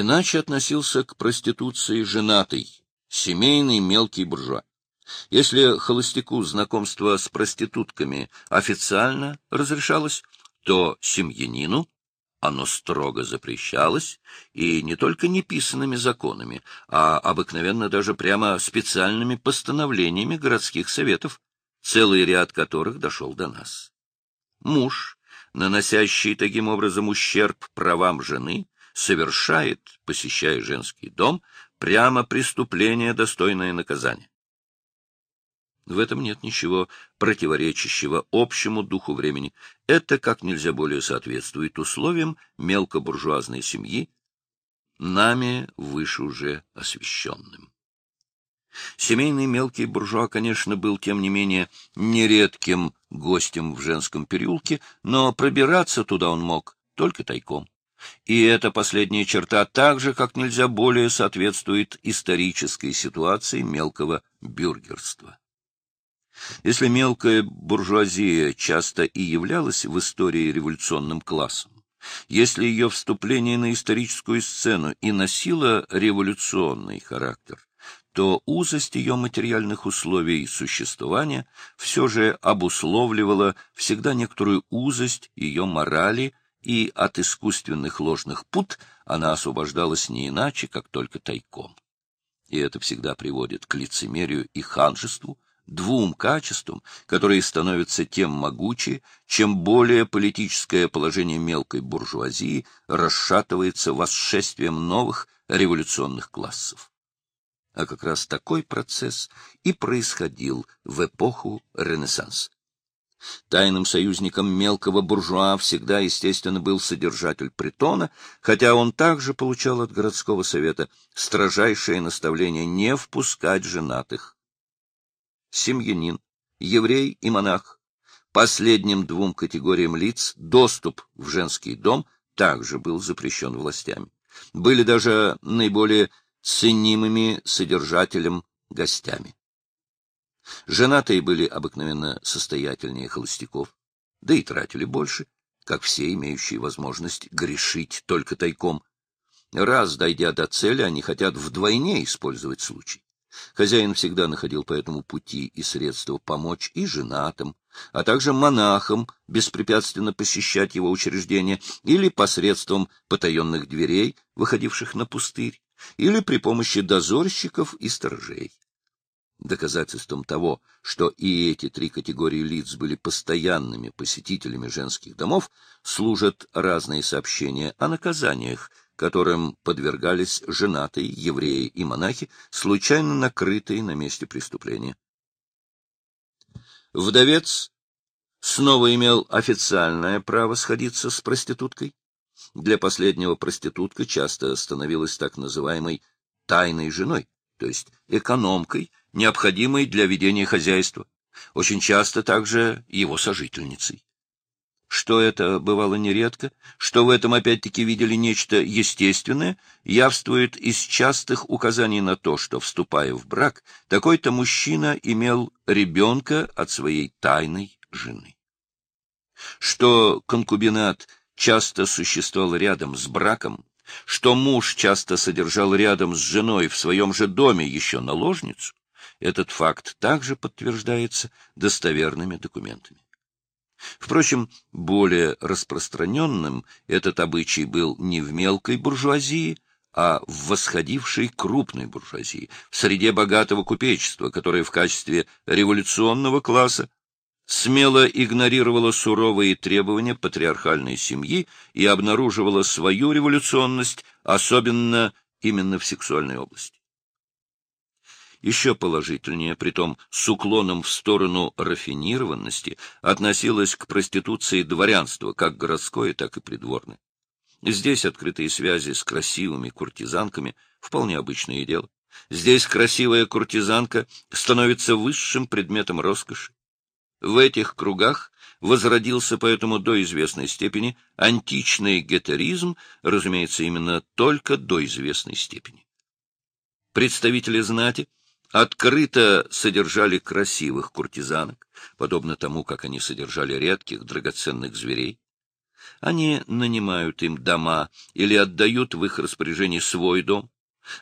иначе относился к проституции женатый, семейный мелкий буржуа. Если холостяку знакомство с проститутками официально разрешалось, то семьянину оно строго запрещалось, и не только неписанными законами, а обыкновенно даже прямо специальными постановлениями городских советов, целый ряд которых дошел до нас. Муж, наносящий таким образом ущерб правам жены, совершает, посещая женский дом, прямо преступление, достойное наказания. В этом нет ничего противоречащего общему духу времени. Это как нельзя более соответствует условиям мелкобуржуазной семьи, нами выше уже освещенным. Семейный мелкий буржуа, конечно, был, тем не менее, нередким гостем в женском переулке, но пробираться туда он мог только тайком. И эта последняя черта также как нельзя более соответствует исторической ситуации мелкого бюргерства. Если мелкая буржуазия часто и являлась в истории революционным классом, если ее вступление на историческую сцену и носило революционный характер, то узость ее материальных условий существования все же обусловливала всегда некоторую узость ее морали, и от искусственных ложных пут она освобождалась не иначе, как только тайком. И это всегда приводит к лицемерию и ханжеству, двум качествам, которые становятся тем могучее, чем более политическое положение мелкой буржуазии расшатывается восшествием новых революционных классов. А как раз такой процесс и происходил в эпоху Ренессанса. Тайным союзником мелкого буржуа всегда, естественно, был содержатель притона, хотя он также получал от городского совета строжайшее наставление не впускать женатых семьянин, еврей и монах. Последним двум категориям лиц доступ в женский дом также был запрещен властями. Были даже наиболее ценимыми содержателем гостями. Женатые были обыкновенно состоятельнее холостяков, да и тратили больше, как все имеющие возможность грешить только тайком. Раз дойдя до цели, они хотят вдвойне использовать случай. Хозяин всегда находил по этому пути и средства помочь и женатым, а также монахам беспрепятственно посещать его учреждения или посредством потаенных дверей, выходивших на пустырь, или при помощи дозорщиков и сторожей. Доказательством того, что и эти три категории лиц были постоянными посетителями женских домов, служат разные сообщения о наказаниях, которым подвергались женатые евреи и монахи, случайно накрытые на месте преступления. Вдовец снова имел официальное право сходиться с проституткой. Для последнего проститутка часто становилась так называемой тайной женой, то есть экономкой, необходимой для ведения хозяйства, очень часто также его сожительницей что это бывало нередко, что в этом опять-таки видели нечто естественное, явствует из частых указаний на то, что, вступая в брак, такой-то мужчина имел ребенка от своей тайной жены. Что конкубинат часто существовал рядом с браком, что муж часто содержал рядом с женой в своем же доме еще наложницу, этот факт также подтверждается достоверными документами. Впрочем, более распространенным этот обычай был не в мелкой буржуазии, а в восходившей крупной буржуазии, в среде богатого купечества, которое в качестве революционного класса смело игнорировала суровые требования патриархальной семьи и обнаруживала свою революционность, особенно именно в сексуальной области еще положительнее, притом с уклоном в сторону рафинированности, относилась к проституции дворянства, как городской, так и придворной. Здесь открытые связи с красивыми куртизанками — вполне обычное дело. Здесь красивая куртизанка становится высшим предметом роскоши. В этих кругах возродился поэтому до известной степени античный гетеризм, разумеется, именно только до известной степени. Представители знати — открыто содержали красивых куртизанок, подобно тому, как они содержали редких драгоценных зверей. Они нанимают им дома или отдают в их распоряжение свой дом,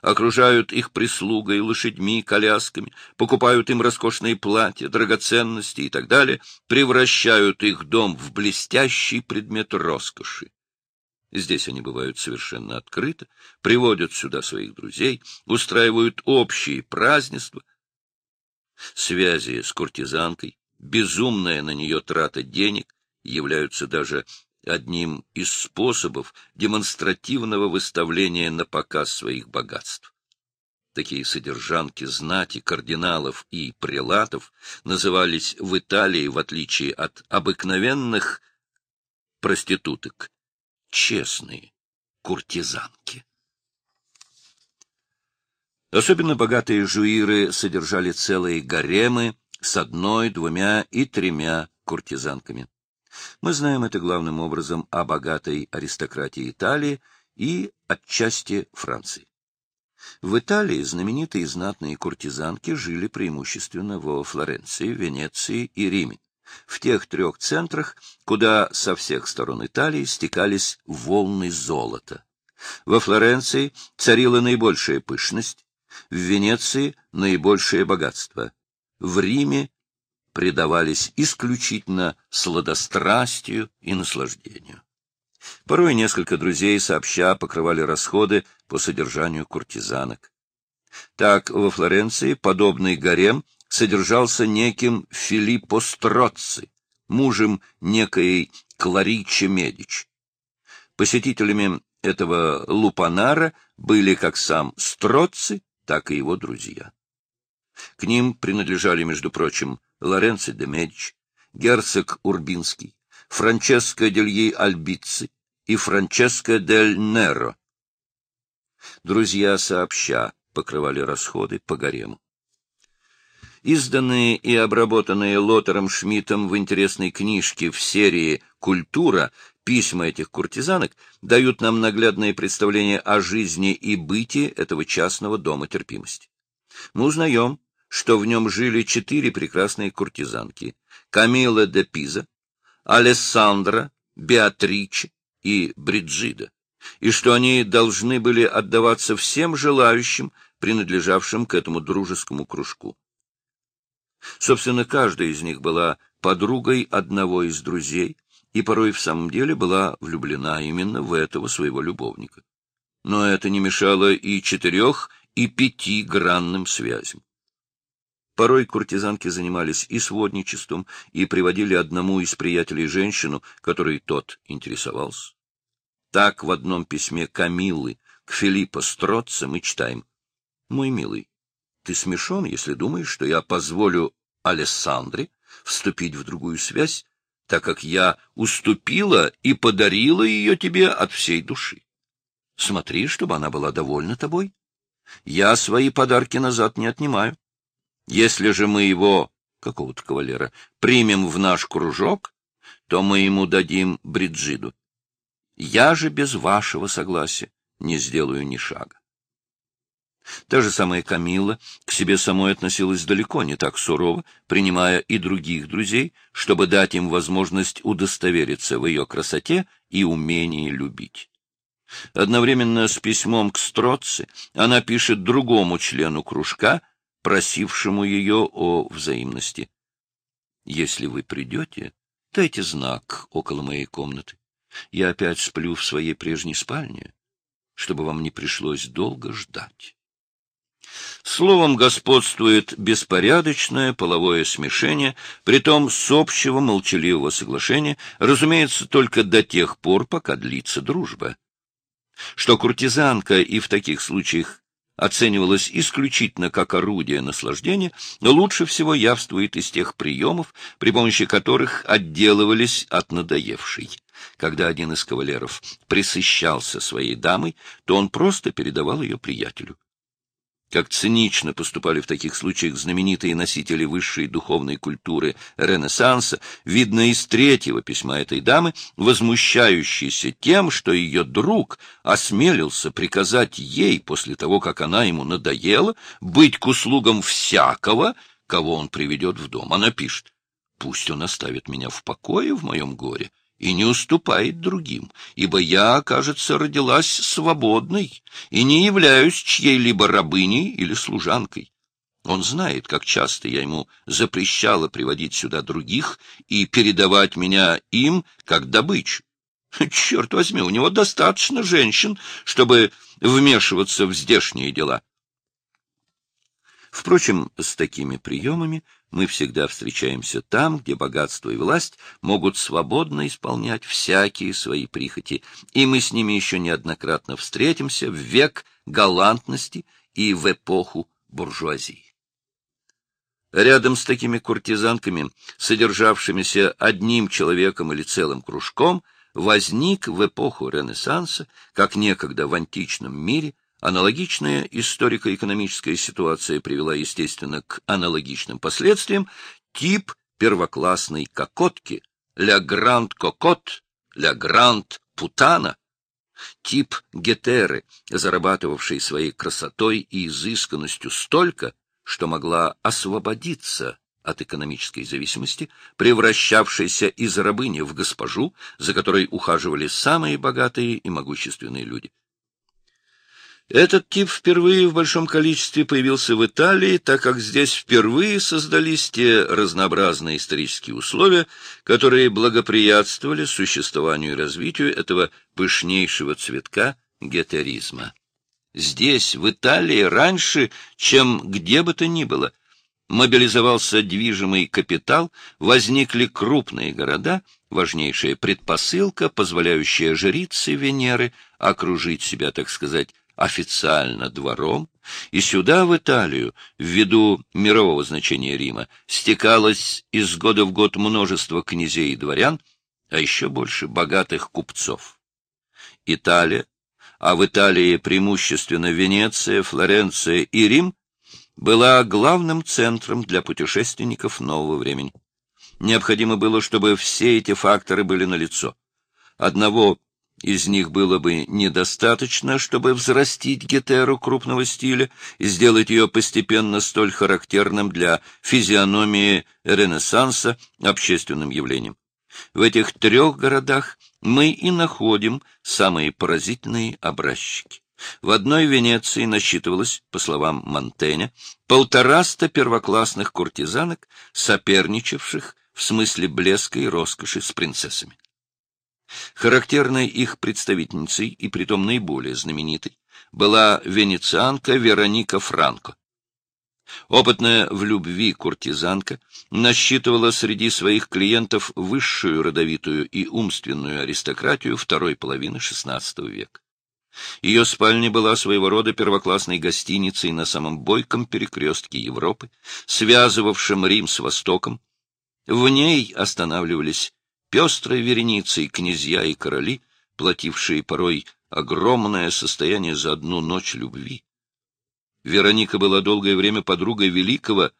окружают их прислугой, лошадьми, колясками, покупают им роскошные платья, драгоценности и так далее, превращают их дом в блестящий предмет роскоши. Здесь они бывают совершенно открыто, приводят сюда своих друзей, устраивают общие празднества. Связи с куртизанкой, безумная на нее трата денег являются даже одним из способов демонстративного выставления на показ своих богатств. Такие содержанки знати, кардиналов и прелатов назывались в Италии, в отличие от обыкновенных проституток, честные куртизанки. Особенно богатые жуиры содержали целые гаремы с одной, двумя и тремя куртизанками. Мы знаем это главным образом о богатой аристократии Италии и отчасти Франции. В Италии знаменитые знатные куртизанки жили преимущественно во Флоренции, Венеции и Риме, в тех трех центрах, куда со всех сторон Италии стекались волны золота. Во Флоренции царила наибольшая пышность, в Венеции — наибольшее богатство, в Риме предавались исключительно сладострастию и наслаждению. Порой несколько друзей сообща покрывали расходы по содержанию куртизанок. Так во Флоренции подобный гарем содержался неким Филиппо Строцци, мужем некой Кларичи Медич. Посетителями этого лупанара были как сам Строцци, так и его друзья. К ним принадлежали, между прочим, Лоренцо де Медич, герцог Урбинский, Франческо дельи Альбици и Франческо дель Неро. Друзья сообща покрывали расходы по гарему. Изданные и обработанные Лотером Шмидтом в интересной книжке в серии «Культура» письма этих куртизанок дают нам наглядное представление о жизни и бытии этого частного дома терпимости. Мы узнаем, что в нем жили четыре прекрасные куртизанки — Камила де Пиза, Алессандра, Беатриче и Бриджида, и что они должны были отдаваться всем желающим, принадлежавшим к этому дружескому кружку. Собственно, каждая из них была подругой одного из друзей и порой в самом деле была влюблена именно в этого своего любовника. Но это не мешало и четырех, и пятигранным связям. Порой куртизанки занимались и сводничеством, и приводили одному из приятелей женщину, которой тот интересовался. Так в одном письме Камиллы к Филиппо Строцца мы читаем. «Мой милый, ты смешон, если думаешь, что я позволю Алессандре вступить в другую связь, так как я уступила и подарила ее тебе от всей души. Смотри, чтобы она была довольна тобой. Я свои подарки назад не отнимаю. Если же мы его, какого-то кавалера, примем в наш кружок, то мы ему дадим Бриджиду. Я же без вашего согласия не сделаю ни шага. Та же самая Камила к себе самой относилась далеко не так сурово, принимая и других друзей, чтобы дать им возможность удостовериться в ее красоте и умении любить. Одновременно с письмом к Строци она пишет другому члену кружка, просившему ее о взаимности. Если вы придете, дайте знак около моей комнаты. Я опять сплю в своей прежней спальне, чтобы вам не пришлось долго ждать. Словом, господствует беспорядочное половое смешение, притом с общего молчаливого соглашения, разумеется, только до тех пор, пока длится дружба. Что куртизанка и в таких случаях оценивалось исключительно как орудие наслаждения, но лучше всего явствует из тех приемов, при помощи которых отделывались от надоевшей. Когда один из кавалеров присыщался своей дамой, то он просто передавал ее приятелю. Как цинично поступали в таких случаях знаменитые носители высшей духовной культуры Ренессанса, видно из третьего письма этой дамы, возмущающейся тем, что ее друг осмелился приказать ей, после того, как она ему надоела, быть к услугам всякого, кого он приведет в дом. Она пишет, «Пусть он оставит меня в покое в моем горе, и не уступает другим, ибо я, кажется, родилась свободной и не являюсь чьей-либо рабыней или служанкой. Он знает, как часто я ему запрещала приводить сюда других и передавать меня им как добычу. Черт возьми, у него достаточно женщин, чтобы вмешиваться в здешние дела. Впрочем, с такими приемами мы всегда встречаемся там, где богатство и власть могут свободно исполнять всякие свои прихоти, и мы с ними еще неоднократно встретимся в век галантности и в эпоху буржуазии. Рядом с такими куртизанками, содержавшимися одним человеком или целым кружком, возник в эпоху Ренессанса, как некогда в античном мире, Аналогичная историко-экономическая ситуация привела, естественно, к аналогичным последствиям. Тип первоклассной кокотки «Ля Гранд Кокот», «Ля Гранд Путана», тип гетеры, зарабатывавшей своей красотой и изысканностью столько, что могла освободиться от экономической зависимости, превращавшейся из рабыни в госпожу, за которой ухаживали самые богатые и могущественные люди. Этот тип впервые в большом количестве появился в Италии, так как здесь впервые создались те разнообразные исторические условия, которые благоприятствовали существованию и развитию этого пышнейшего цветка гетеризма. Здесь, в Италии, раньше, чем где бы то ни было, мобилизовался движимый капитал, возникли крупные города, важнейшая предпосылка, позволяющая жрице Венеры окружить себя, так сказать, официально двором, и сюда, в Италию, ввиду мирового значения Рима, стекалось из года в год множество князей и дворян, а еще больше богатых купцов. Италия, а в Италии преимущественно Венеция, Флоренция и Рим, была главным центром для путешественников нового времени. Необходимо было, чтобы все эти факторы были налицо. Одного из них было бы недостаточно, чтобы взрастить гетеру крупного стиля и сделать ее постепенно столь характерным для физиономии Ренессанса общественным явлением. В этих трех городах мы и находим самые поразительные образчики. В одной Венеции насчитывалось, по словам Монтэня, полтораста первоклассных куртизанок, соперничавших в смысле блеска и роскоши с принцессами. Характерной их представительницей, и притом наиболее знаменитой, была венецианка Вероника Франко. Опытная в любви куртизанка насчитывала среди своих клиентов высшую родовитую и умственную аристократию второй половины XVI века. Ее спальня была своего рода первоклассной гостиницей на самом бойком перекрестке Европы, связывавшем Рим с Востоком. В ней останавливались пестрой вереницей князья и короли, платившие порой огромное состояние за одну ночь любви. Вероника была долгое время подругой великого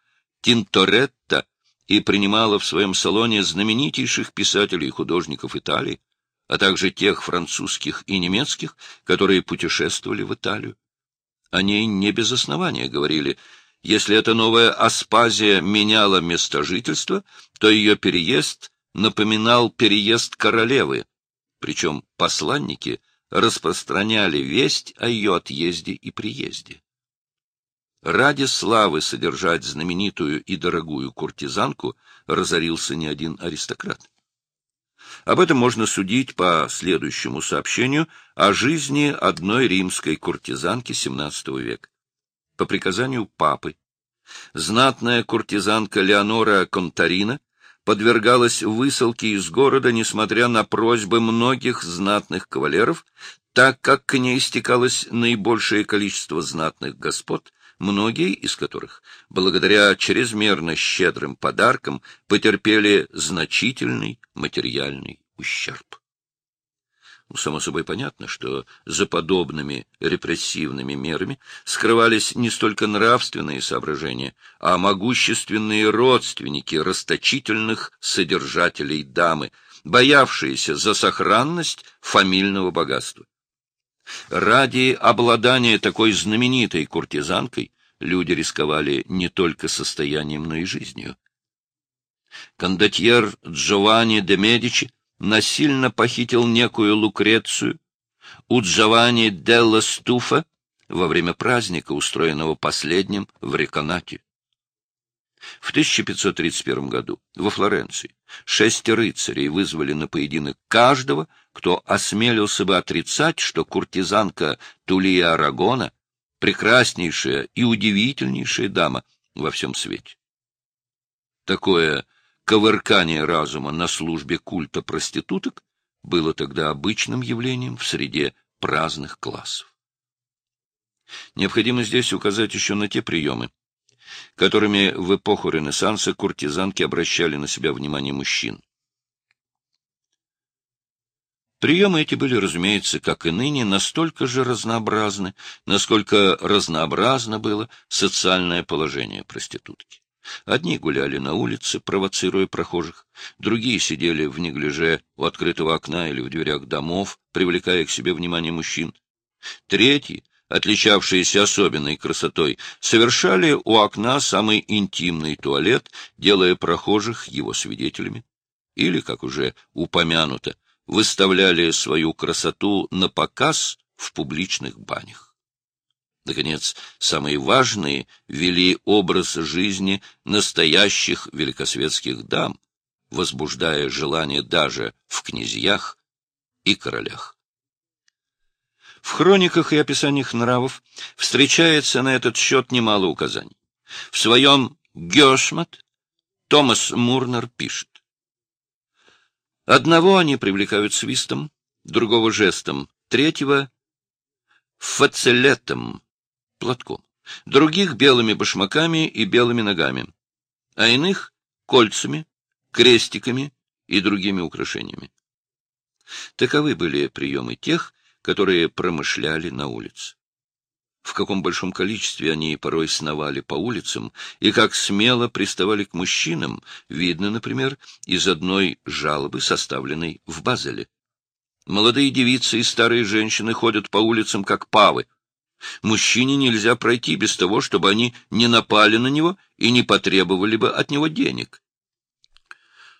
Тинторетта и принимала в своем салоне знаменитейших писателей и художников Италии, а также тех французских и немецких, которые путешествовали в Италию. О ней не без основания говорили, если эта новая Аспазия меняла место жительства, то ее переезд напоминал переезд королевы, причем посланники распространяли весть о ее отъезде и приезде. Ради славы содержать знаменитую и дорогую куртизанку разорился не один аристократ. Об этом можно судить по следующему сообщению о жизни одной римской куртизанки XVII века. По приказанию папы, знатная куртизанка Леонора Контарина подвергалась высылке из города, несмотря на просьбы многих знатных кавалеров, так как к ней стекалось наибольшее количество знатных господ, многие из которых, благодаря чрезмерно щедрым подаркам, потерпели значительный материальный ущерб. Само собой понятно, что за подобными репрессивными мерами скрывались не столько нравственные соображения, а могущественные родственники расточительных содержателей дамы, боявшиеся за сохранность фамильного богатства. Ради обладания такой знаменитой куртизанкой люди рисковали не только состоянием, но и жизнью. Кондотьер Джованни де Медичи насильно похитил некую Лукрецию у Джованни Делла Стуфа во время праздника, устроенного последним в Реконате. В 1531 году во Флоренции шесть рыцарей вызвали на поединок каждого, кто осмелился бы отрицать, что куртизанка Тулия Арагона — прекраснейшая и удивительнейшая дама во всем свете. Такое ковыркание разума на службе культа проституток было тогда обычным явлением в среде праздных классов. Необходимо здесь указать еще на те приемы, которыми в эпоху Ренессанса куртизанки обращали на себя внимание мужчин. Приемы эти были, разумеется, как и ныне, настолько же разнообразны, насколько разнообразно было социальное положение проститутки. Одни гуляли на улице, провоцируя прохожих, другие сидели в неглиже у открытого окна или в дверях домов, привлекая к себе внимание мужчин. Третьи отличавшиеся особенной красотой, совершали у окна самый интимный туалет, делая прохожих его свидетелями. Или, как уже упомянуто, выставляли свою красоту на показ в публичных банях. Наконец, самые важные вели образ жизни настоящих великосветских дам, возбуждая желание даже в князьях и королях. В хрониках и описаниях нравов встречается на этот счет немало указаний. В своем «Гешмат» Томас Мурнер пишет. Одного они привлекают свистом, другого — жестом, третьего — фацелетом, платком, других — белыми башмаками и белыми ногами, а иных — кольцами, крестиками и другими украшениями. Таковы были приемы тех, которые промышляли на улице. В каком большом количестве они порой сновали по улицам и как смело приставали к мужчинам, видно, например, из одной жалобы, составленной в Базеле. Молодые девицы и старые женщины ходят по улицам как павы. Мужчине нельзя пройти без того, чтобы они не напали на него и не потребовали бы от него денег.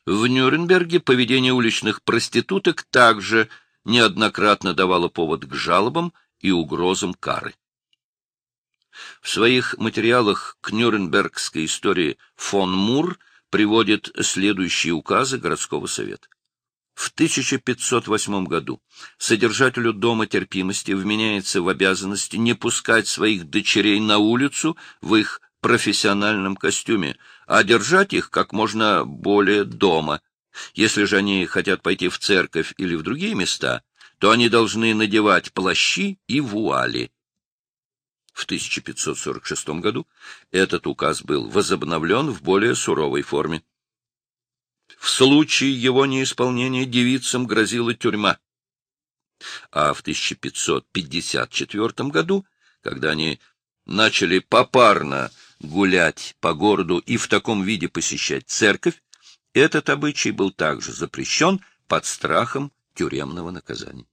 В Нюрнберге поведение уличных проституток также неоднократно давала повод к жалобам и угрозам кары. В своих материалах к Нюрнбергской истории фон Мур приводит следующие указы городского совета. В 1508 году содержателю Дома терпимости вменяется в обязанности не пускать своих дочерей на улицу в их профессиональном костюме, а держать их как можно более дома, если же они хотят пойти в церковь или в другие места, то они должны надевать плащи и вуали. В 1546 году этот указ был возобновлен в более суровой форме. В случае его неисполнения девицам грозила тюрьма. А в 1554 году, когда они начали попарно гулять по городу и в таком виде посещать церковь, этот обычай был также запрещен под страхом тюремного наказания.